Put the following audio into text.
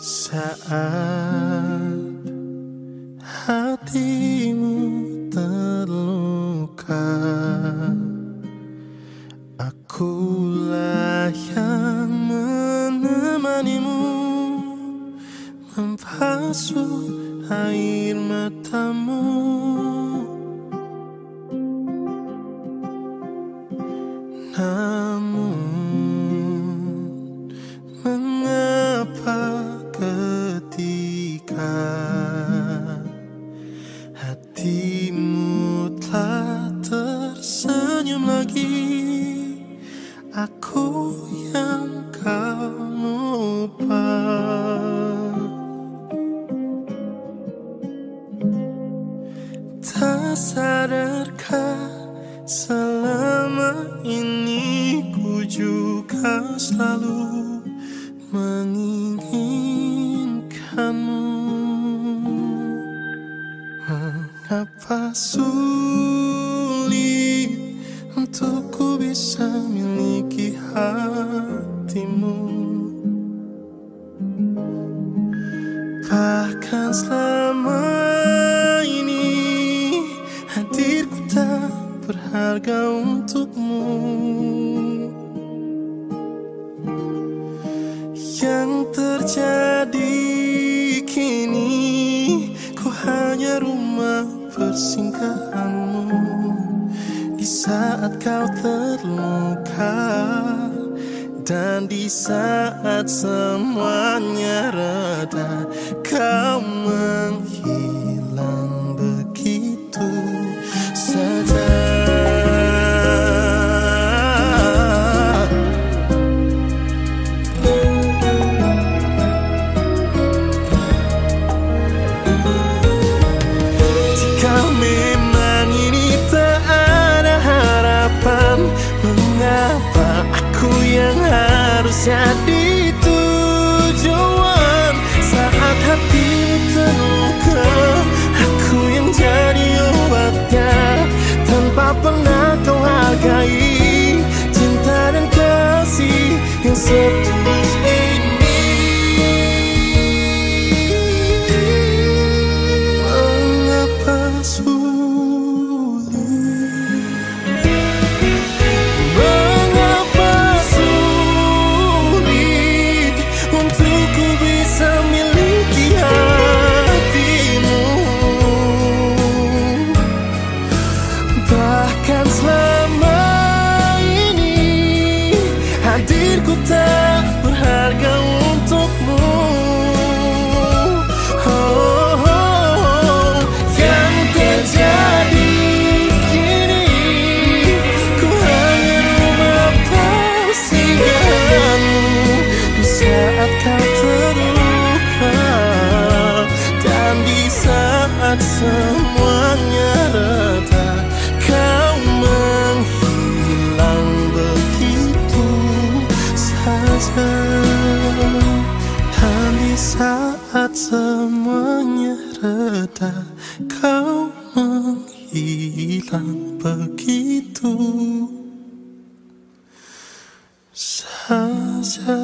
Saat hatimu terluka Akulah yang menemanimu. Membasuh air matamu sadarkah selama ini ku juga selalu menginginkanmu? Mengapa sulit untuk ku bisa miliki hatimu? Bahkan selama berharga untukmu. Yang terjadi kini ku hanya rumah persinggahanmu Di saat kau terluka dan di saat semuanya jadi saat semuanya reda Kau menghilang begitu saja. Di saat semuanya reda Kau menghilang begitu saja